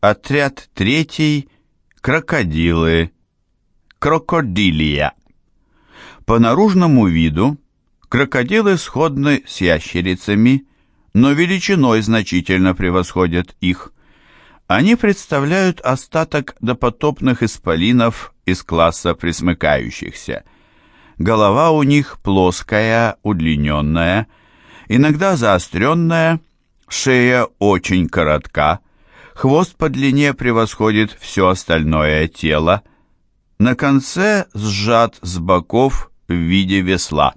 Отряд третий. Крокодилы. Крокодилия. По наружному виду крокодилы сходны с ящерицами, но величиной значительно превосходят их. Они представляют остаток допотопных исполинов из класса присмыкающихся. Голова у них плоская, удлиненная, иногда заостренная, шея очень коротка, хвост по длине превосходит все остальное тело, на конце сжат с боков в виде весла.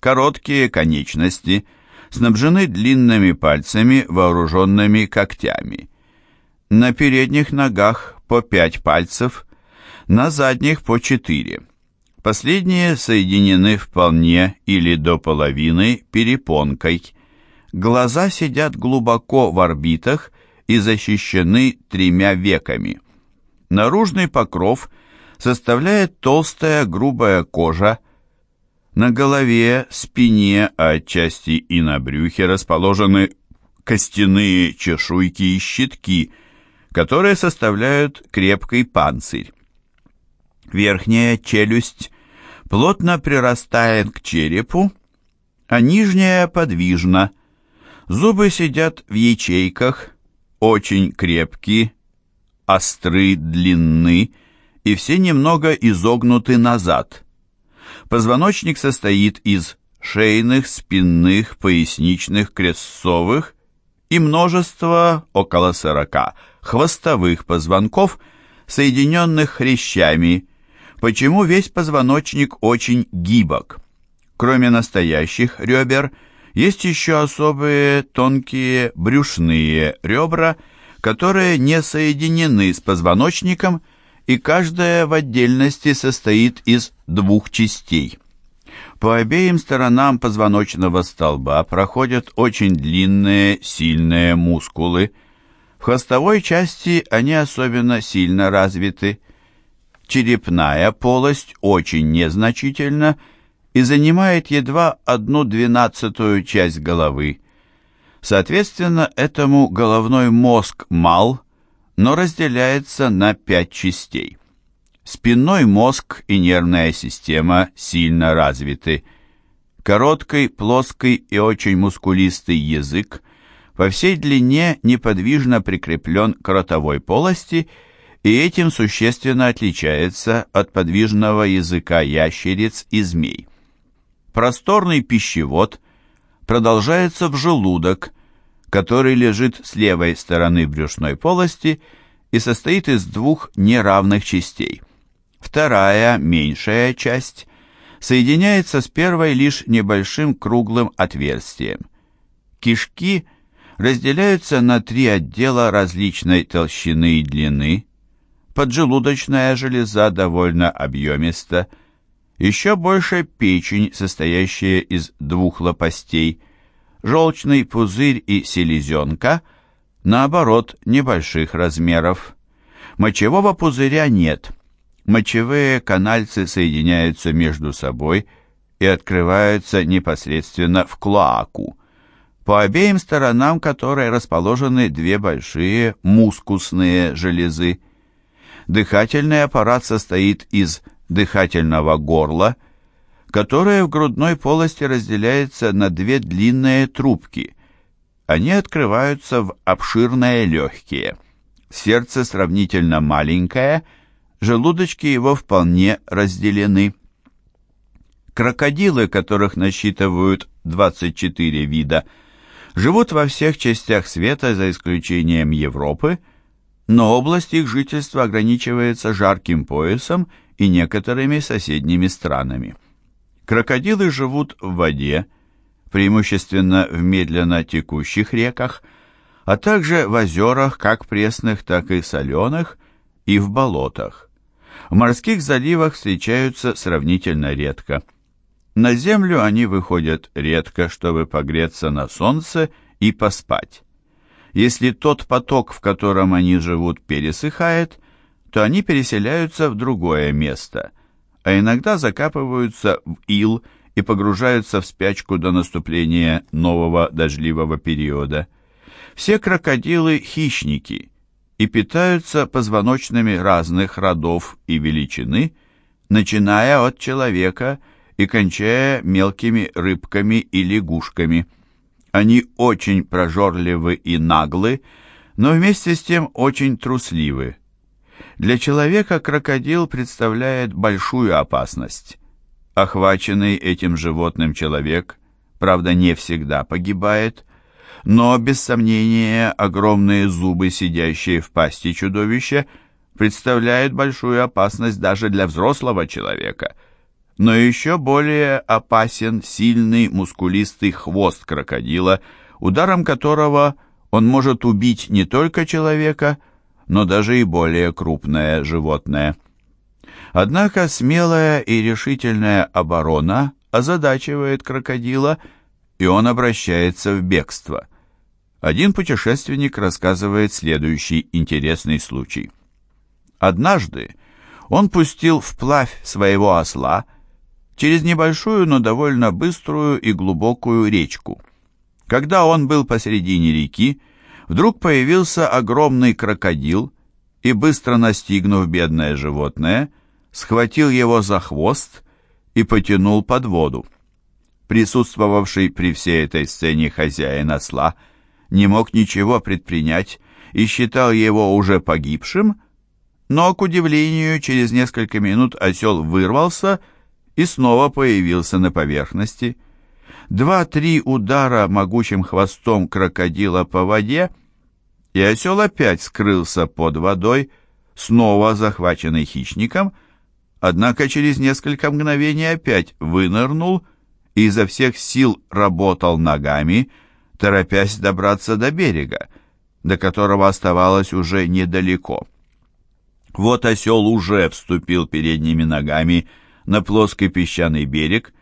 Короткие конечности снабжены длинными пальцами, вооруженными когтями. На передних ногах по пять пальцев, на задних по четыре. Последние соединены вполне или до половины перепонкой. Глаза сидят глубоко в орбитах и защищены тремя веками. Наружный покров составляет толстая грубая кожа. На голове, спине, а отчасти и на брюхе расположены костяные чешуйки и щитки, которые составляют крепкий панцирь. Верхняя челюсть плотно прирастает к черепу, а нижняя подвижна. Зубы сидят в ячейках, очень крепкие, остры, длинны и все немного изогнуты назад. Позвоночник состоит из шейных, спинных, поясничных, крестцовых и множества, около сорока, хвостовых позвонков, соединенных хрящами, почему весь позвоночник очень гибок. Кроме настоящих ребер, есть еще особые тонкие брюшные ребра, которые не соединены с позвоночником и каждая в отдельности состоит из двух частей. По обеим сторонам позвоночного столба проходят очень длинные, сильные мускулы. В хвостовой части они особенно сильно развиты. Черепная полость очень незначительна и занимает едва одну двенадцатую часть головы. Соответственно, этому головной мозг мал, но разделяется на пять частей. Спинной мозг и нервная система сильно развиты. Короткий, плоский и очень мускулистый язык по всей длине неподвижно прикреплен к ротовой полости – и этим существенно отличается от подвижного языка ящериц и змей. Просторный пищевод продолжается в желудок, который лежит с левой стороны брюшной полости и состоит из двух неравных частей. Вторая, меньшая часть, соединяется с первой лишь небольшим круглым отверстием. Кишки разделяются на три отдела различной толщины и длины, поджелудочная железа довольно объемиста, еще больше печень, состоящая из двух лопастей, желчный пузырь и селезенка, наоборот, небольших размеров. Мочевого пузыря нет. Мочевые канальцы соединяются между собой и открываются непосредственно в клоаку, по обеим сторонам которой расположены две большие мускусные железы. Дыхательный аппарат состоит из дыхательного горла, которое в грудной полости разделяется на две длинные трубки. Они открываются в обширные легкие. Сердце сравнительно маленькое, желудочки его вполне разделены. Крокодилы, которых насчитывают 24 вида, живут во всех частях света за исключением Европы, но область их жительства ограничивается жарким поясом и некоторыми соседними странами. Крокодилы живут в воде, преимущественно в медленно текущих реках, а также в озерах, как пресных, так и соленых, и в болотах. В морских заливах встречаются сравнительно редко. На землю они выходят редко, чтобы погреться на солнце и поспать. Если тот поток, в котором они живут, пересыхает, то они переселяются в другое место, а иногда закапываются в ил и погружаются в спячку до наступления нового дождливого периода. Все крокодилы – хищники, и питаются позвоночными разных родов и величины, начиная от человека и кончая мелкими рыбками и лягушками. Они очень прожорливы и наглы, но вместе с тем очень трусливы. Для человека крокодил представляет большую опасность. Охваченный этим животным человек, правда, не всегда погибает, но, без сомнения, огромные зубы, сидящие в пасти чудовища, представляют большую опасность даже для взрослого человека. Но еще более опасен сильный мускулистый хвост крокодила, ударом которого он может убить не только человека, но даже и более крупное животное. Однако смелая и решительная оборона озадачивает крокодила, и он обращается в бегство. Один путешественник рассказывает следующий интересный случай. Однажды он пустил вплавь своего осла через небольшую, но довольно быструю и глубокую речку. Когда он был посередине реки, вдруг появился огромный крокодил и, быстро настигнув бедное животное, схватил его за хвост и потянул под воду. Присутствовавший при всей этой сцене хозяин осла – не мог ничего предпринять и считал его уже погибшим, но, к удивлению, через несколько минут осел вырвался и снова появился на поверхности. Два-три удара могучим хвостом крокодила по воде, и осел опять скрылся под водой, снова захваченный хищником, однако через несколько мгновений опять вынырнул и изо всех сил работал ногами, торопясь добраться до берега, до которого оставалось уже недалеко. Вот осел уже вступил передними ногами на плоский песчаный берег,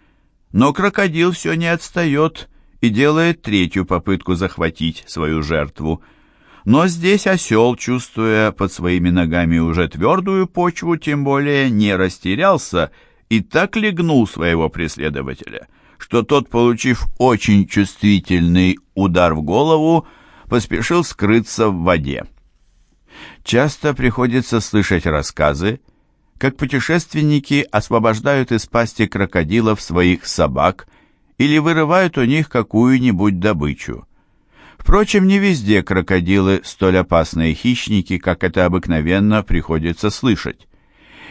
но крокодил все не отстает и делает третью попытку захватить свою жертву. Но здесь осел, чувствуя под своими ногами уже твердую почву, тем более не растерялся и так легнул своего преследователя — что тот, получив очень чувствительный удар в голову, поспешил скрыться в воде. Часто приходится слышать рассказы, как путешественники освобождают из пасти крокодилов своих собак или вырывают у них какую-нибудь добычу. Впрочем, не везде крокодилы столь опасные хищники, как это обыкновенно приходится слышать.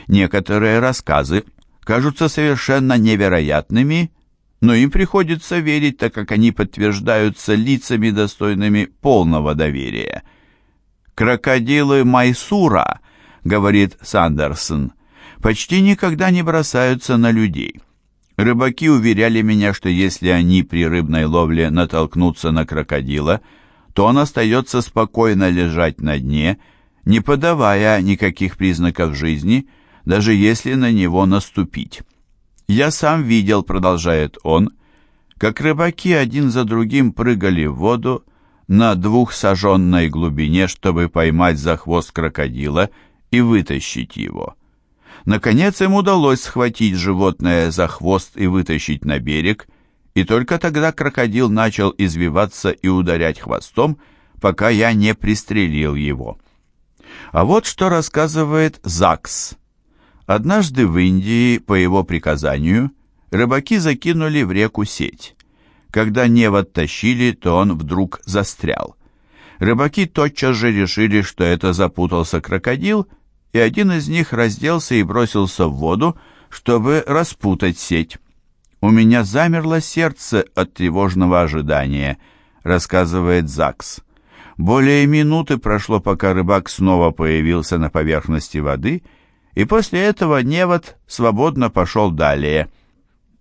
Некоторые рассказы кажутся совершенно невероятными но им приходится верить, так как они подтверждаются лицами, достойными полного доверия. «Крокодилы Майсура», — говорит Сандерсон, — «почти никогда не бросаются на людей». Рыбаки уверяли меня, что если они при рыбной ловле натолкнутся на крокодила, то он остается спокойно лежать на дне, не подавая никаких признаков жизни, даже если на него наступить. «Я сам видел», — продолжает он, как рыбаки один за другим прыгали в воду на двухсаженной глубине, чтобы поймать за хвост крокодила и вытащить его. Наконец им удалось схватить животное за хвост и вытащить на берег, и только тогда крокодил начал извиваться и ударять хвостом, пока я не пристрелил его. А вот что рассказывает Закс. Однажды в Индии, по его приказанию, рыбаки закинули в реку сеть. Когда невод тащили, то он вдруг застрял. Рыбаки тотчас же решили, что это запутался крокодил, и один из них разделся и бросился в воду, чтобы распутать сеть. «У меня замерло сердце от тревожного ожидания», — рассказывает Закс. Более минуты прошло, пока рыбак снова появился на поверхности воды — и после этого невод свободно пошел далее.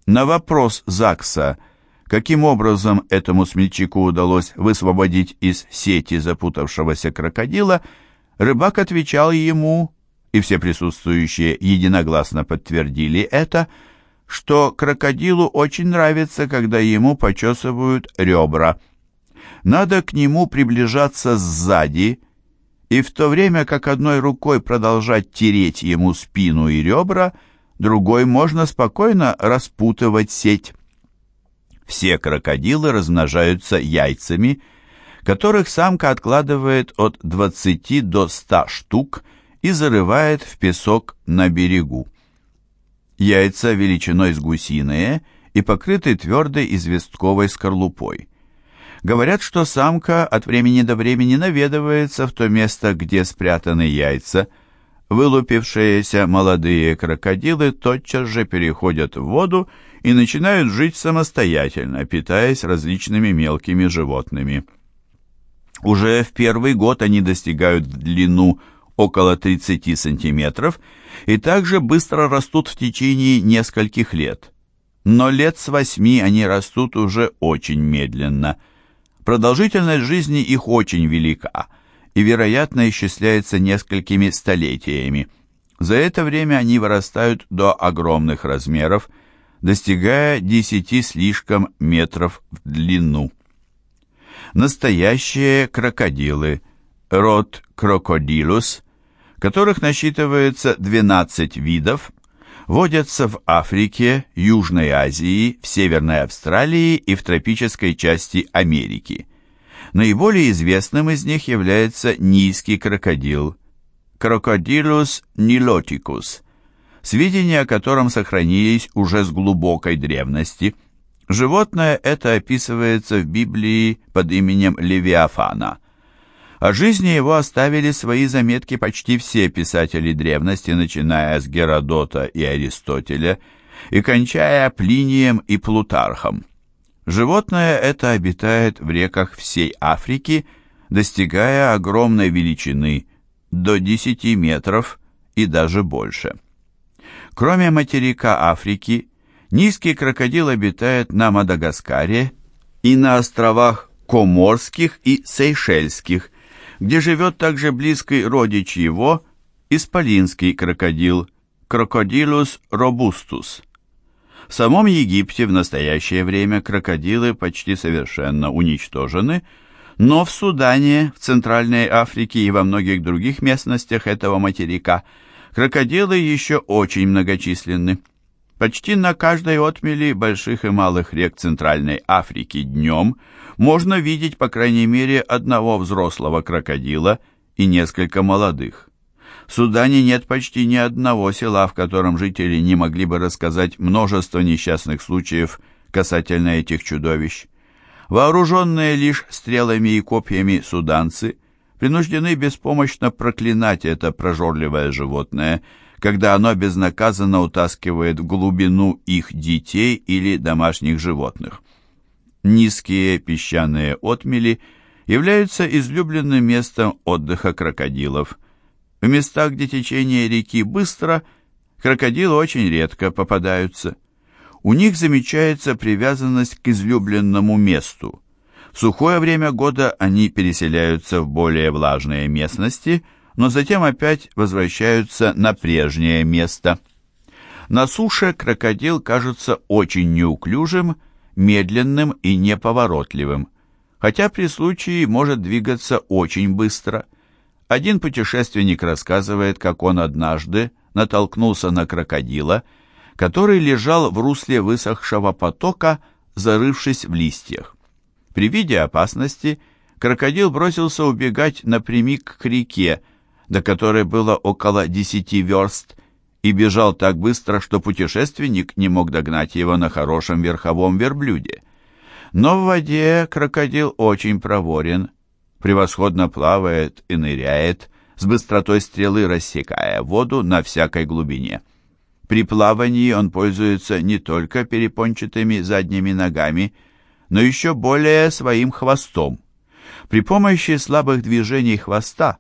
На вопрос Закса, каким образом этому смельчаку удалось высвободить из сети запутавшегося крокодила, рыбак отвечал ему, и все присутствующие единогласно подтвердили это, что крокодилу очень нравится, когда ему почесывают ребра. Надо к нему приближаться сзади, и в то время как одной рукой продолжать тереть ему спину и ребра, другой можно спокойно распутывать сеть. Все крокодилы размножаются яйцами, которых самка откладывает от 20 до 100 штук и зарывает в песок на берегу. Яйца величиной с гусиные и покрыты твердой известковой скорлупой. Говорят, что самка от времени до времени наведывается в то место, где спрятаны яйца. Вылупившиеся молодые крокодилы тотчас же переходят в воду и начинают жить самостоятельно, питаясь различными мелкими животными. Уже в первый год они достигают в длину около 30 сантиметров и также быстро растут в течение нескольких лет. Но лет с восьми они растут уже очень медленно – Продолжительность жизни их очень велика и, вероятно, исчисляется несколькими столетиями. За это время они вырастают до огромных размеров, достигая 10 слишком метров в длину. Настоящие крокодилы, род крокодилус, которых насчитывается 12 видов, водятся в Африке, Южной Азии, в Северной Австралии и в тропической части Америки. Наиболее известным из них является низкий крокодил Crocodilus niloticus, сведения о котором сохранились уже с глубокой древности. Животное это описывается в Библии под именем Левиафана – о жизни его оставили свои заметки почти все писатели древности, начиная с Геродота и Аристотеля и кончая Плинием и Плутархом. Животное это обитает в реках всей Африки, достигая огромной величины до 10 метров и даже больше. Кроме материка Африки, низкий крокодил обитает на Мадагаскаре и на островах Коморских и Сейшельских, где живет также близкий родич его, исполинский крокодил, крокодилус робустус. В самом Египте в настоящее время крокодилы почти совершенно уничтожены, но в Судане, в Центральной Африке и во многих других местностях этого материка крокодилы еще очень многочисленны. Почти на каждой отмели больших и малых рек Центральной Африки днем можно видеть по крайней мере одного взрослого крокодила и несколько молодых. В Судане нет почти ни одного села, в котором жители не могли бы рассказать множество несчастных случаев касательно этих чудовищ. Вооруженные лишь стрелами и копьями суданцы принуждены беспомощно проклинать это прожорливое животное – когда оно безнаказанно утаскивает в глубину их детей или домашних животных. Низкие песчаные отмели являются излюбленным местом отдыха крокодилов. В местах, где течение реки быстро, крокодилы очень редко попадаются. У них замечается привязанность к излюбленному месту. В сухое время года они переселяются в более влажные местности – но затем опять возвращаются на прежнее место. На суше крокодил кажется очень неуклюжим, медленным и неповоротливым, хотя при случае может двигаться очень быстро. Один путешественник рассказывает, как он однажды натолкнулся на крокодила, который лежал в русле высохшего потока, зарывшись в листьях. При виде опасности крокодил бросился убегать напрямик к реке, до которой было около десяти верст, и бежал так быстро, что путешественник не мог догнать его на хорошем верховом верблюде. Но в воде крокодил очень проворен, превосходно плавает и ныряет, с быстротой стрелы рассекая воду на всякой глубине. При плавании он пользуется не только перепончатыми задними ногами, но еще более своим хвостом. При помощи слабых движений хвоста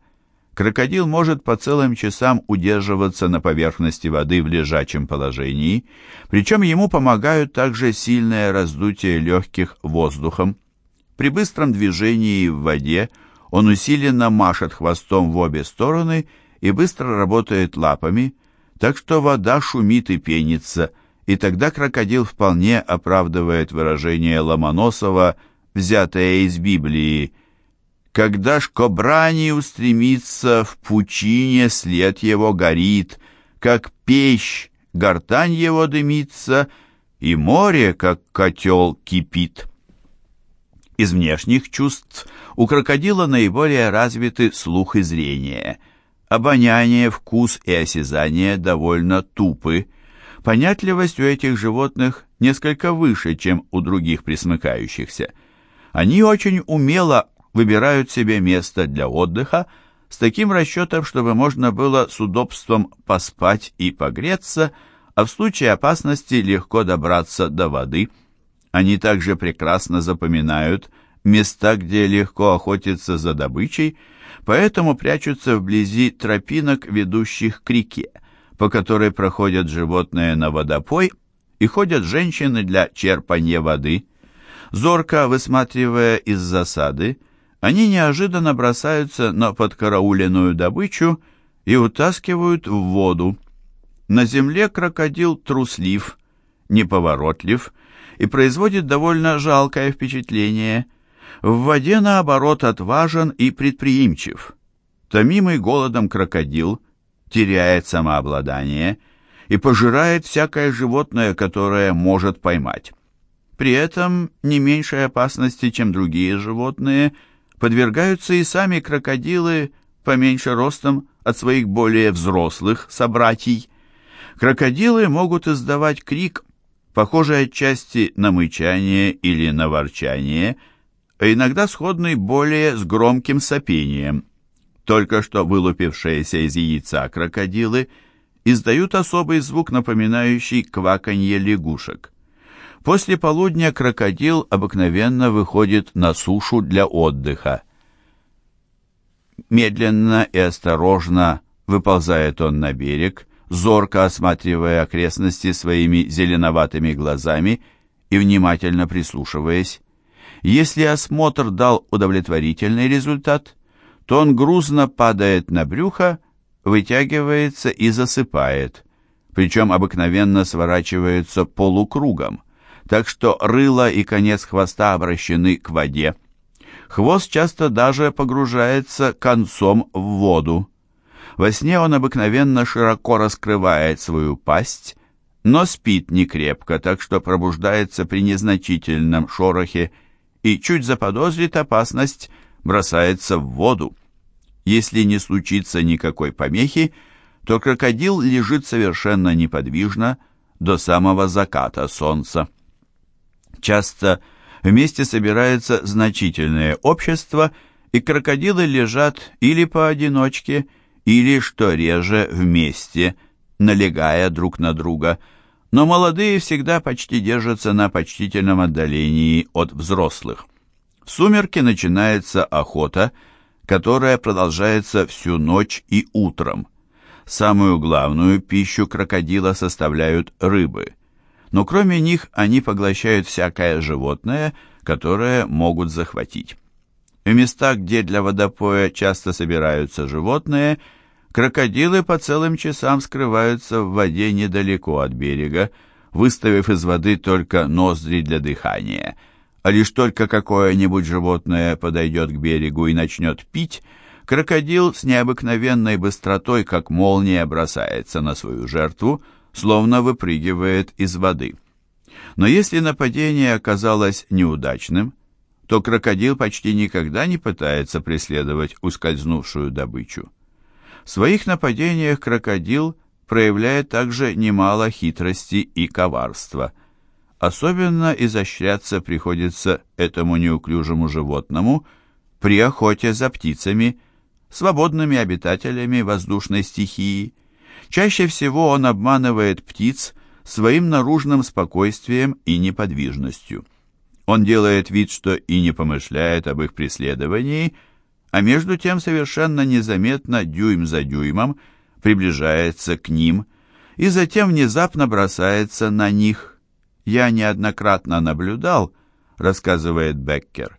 Крокодил может по целым часам удерживаться на поверхности воды в лежачем положении, причем ему помогают также сильное раздутие легких воздухом. При быстром движении в воде он усиленно машет хвостом в обе стороны и быстро работает лапами, так что вода шумит и пенится, и тогда крокодил вполне оправдывает выражение Ломоносова, взятое из Библии – когда ж кобрани устремится в пучине, след его горит, как печь, гортань его дымится, и море, как котел, кипит. Из внешних чувств у крокодила наиболее развиты слух и зрение. Обоняние, вкус и осязание довольно тупы. Понятливость у этих животных несколько выше, чем у других присмыкающихся. Они очень умело выбирают себе место для отдыха с таким расчетом, чтобы можно было с удобством поспать и погреться, а в случае опасности легко добраться до воды. Они также прекрасно запоминают места, где легко охотиться за добычей, поэтому прячутся вблизи тропинок, ведущих к реке, по которой проходят животные на водопой и ходят женщины для черпания воды. Зорко высматривая из засады, они неожиданно бросаются на подкарауленную добычу и утаскивают в воду. На земле крокодил труслив, неповоротлив и производит довольно жалкое впечатление. В воде, наоборот, отважен и предприимчив. Томимый голодом крокодил теряет самообладание и пожирает всякое животное, которое может поймать. При этом не меньшей опасности, чем другие животные, подвергаются и сами крокодилы поменьше ростом от своих более взрослых собратьей. Крокодилы могут издавать крик, похожий отчасти на мычание или на ворчание, а иногда сходный более с громким сопением. Только что вылупившиеся из яйца крокодилы издают особый звук, напоминающий кваканье лягушек. После полудня крокодил обыкновенно выходит на сушу для отдыха. Медленно и осторожно выползает он на берег, зорко осматривая окрестности своими зеленоватыми глазами и внимательно прислушиваясь. Если осмотр дал удовлетворительный результат, то он грузно падает на брюхо, вытягивается и засыпает, причем обыкновенно сворачивается полукругом, так что рыло и конец хвоста обращены к воде. Хвост часто даже погружается концом в воду. Во сне он обыкновенно широко раскрывает свою пасть, но спит не крепко, так что пробуждается при незначительном шорохе и чуть заподозрит опасность, бросается в воду. Если не случится никакой помехи, то крокодил лежит совершенно неподвижно до самого заката солнца. Часто вместе собирается значительное общество, и крокодилы лежат или поодиночке, или, что реже, вместе, налегая друг на друга, но молодые всегда почти держатся на почтительном отдалении от взрослых. В сумерки начинается охота, которая продолжается всю ночь и утром. Самую главную пищу крокодила составляют рыбы, но кроме них они поглощают всякое животное, которое могут захватить. В местах, где для водопоя часто собираются животные – Крокодилы по целым часам скрываются в воде недалеко от берега, выставив из воды только ноздри для дыхания. А лишь только какое-нибудь животное подойдет к берегу и начнет пить, крокодил с необыкновенной быстротой, как молния, бросается на свою жертву, словно выпрыгивает из воды. Но если нападение оказалось неудачным, то крокодил почти никогда не пытается преследовать ускользнувшую добычу. В своих нападениях крокодил проявляет также немало хитрости и коварства. Особенно изощряться приходится этому неуклюжему животному при охоте за птицами, свободными обитателями воздушной стихии. Чаще всего он обманывает птиц своим наружным спокойствием и неподвижностью. Он делает вид, что и не помышляет об их преследовании, а между тем совершенно незаметно, дюйм за дюймом, приближается к ним и затем внезапно бросается на них. Я неоднократно наблюдал, рассказывает Беккер,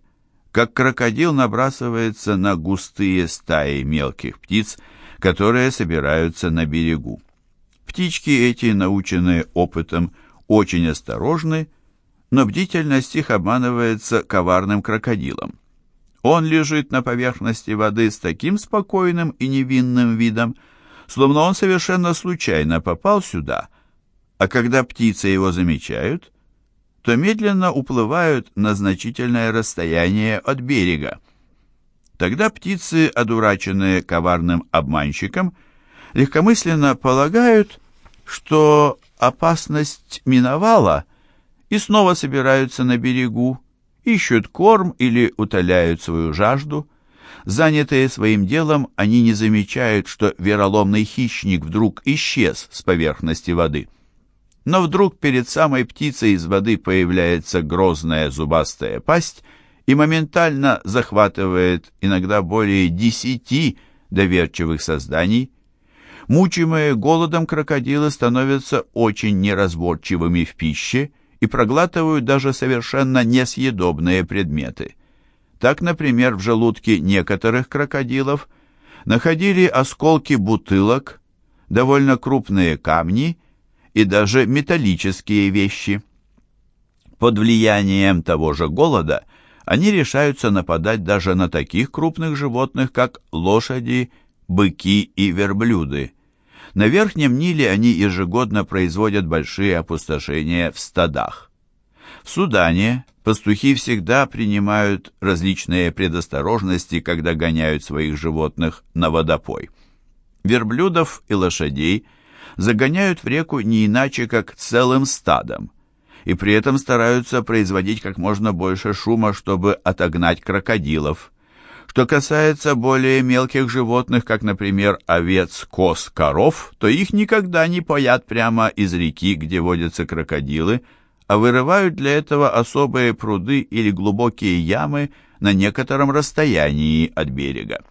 как крокодил набрасывается на густые стаи мелких птиц, которые собираются на берегу. Птички эти, наученные опытом, очень осторожны, но бдительность их обманывается коварным крокодилом. Он лежит на поверхности воды с таким спокойным и невинным видом, словно он совершенно случайно попал сюда, а когда птицы его замечают, то медленно уплывают на значительное расстояние от берега. Тогда птицы, одураченные коварным обманщиком, легкомысленно полагают, что опасность миновала, и снова собираются на берегу, ищут корм или утоляют свою жажду. Занятые своим делом, они не замечают, что вероломный хищник вдруг исчез с поверхности воды. Но вдруг перед самой птицей из воды появляется грозная зубастая пасть и моментально захватывает иногда более десяти доверчивых созданий. Мучимые голодом крокодилы становятся очень неразборчивыми в пище и проглатывают даже совершенно несъедобные предметы. Так, например, в желудке некоторых крокодилов находили осколки бутылок, довольно крупные камни и даже металлические вещи. Под влиянием того же голода они решаются нападать даже на таких крупных животных, как лошади, быки и верблюды. На Верхнем Ниле они ежегодно производят большие опустошения в стадах. В Судане пастухи всегда принимают различные предосторожности, когда гоняют своих животных на водопой. Верблюдов и лошадей загоняют в реку не иначе, как целым стадом, и при этом стараются производить как можно больше шума, чтобы отогнать крокодилов – что касается более мелких животных, как, например, овец, коз, коров, то их никогда не поят прямо из реки, где водятся крокодилы, а вырывают для этого особые пруды или глубокие ямы на некотором расстоянии от берега.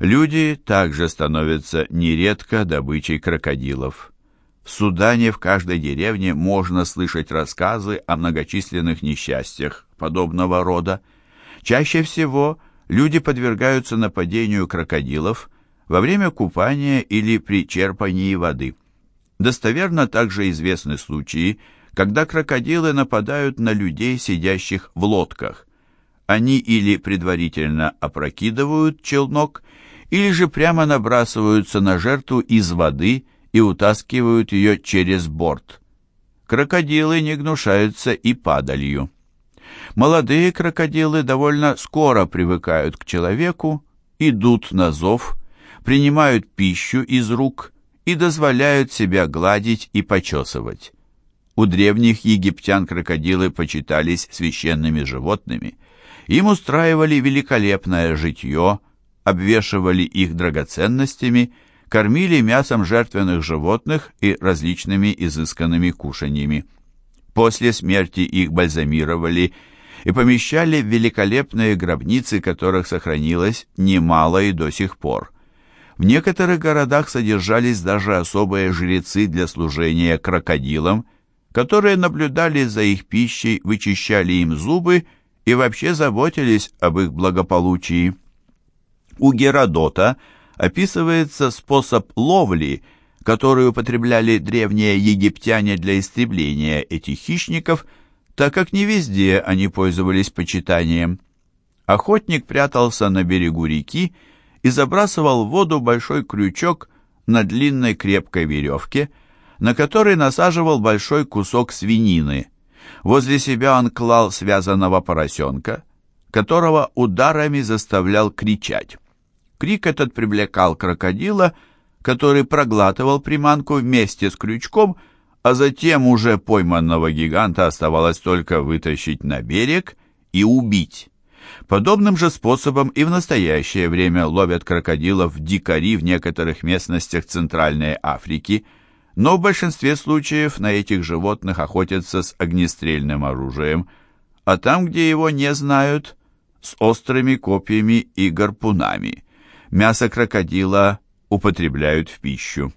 Люди также становятся нередко добычей крокодилов. В Судане в каждой деревне можно слышать рассказы о многочисленных несчастьях подобного рода. Чаще всего – люди подвергаются нападению крокодилов во время купания или при черпании воды. Достоверно также известны случаи, когда крокодилы нападают на людей, сидящих в лодках. Они или предварительно опрокидывают челнок, или же прямо набрасываются на жертву из воды и утаскивают ее через борт. Крокодилы не гнушаются и падалью. Молодые крокодилы довольно скоро привыкают к человеку, идут на зов, принимают пищу из рук и дозволяют себя гладить и почесывать. У древних египтян крокодилы почитались священными животными. Им устраивали великолепное житье, обвешивали их драгоценностями, кормили мясом жертвенных животных и различными изысканными кушаньями. После смерти их бальзамировали и помещали в великолепные гробницы, которых сохранилось немало и до сих пор. В некоторых городах содержались даже особые жрецы для служения крокодилам, которые наблюдали за их пищей, вычищали им зубы и вообще заботились об их благополучии. У Геродота описывается способ ловли – которую употребляли древние египтяне для истребления этих хищников, так как не везде они пользовались почитанием. Охотник прятался на берегу реки и забрасывал в воду большой крючок на длинной крепкой веревке, на который насаживал большой кусок свинины. Возле себя он клал связанного поросенка, которого ударами заставлял кричать. Крик этот привлекал крокодила, который проглатывал приманку вместе с крючком, а затем уже пойманного гиганта оставалось только вытащить на берег и убить. Подобным же способом и в настоящее время ловят крокодилов дикари в некоторых местностях Центральной Африки, но в большинстве случаев на этих животных охотятся с огнестрельным оружием, а там, где его не знают, с острыми копьями и гарпунами. Мясо крокодила употребляют в пищу.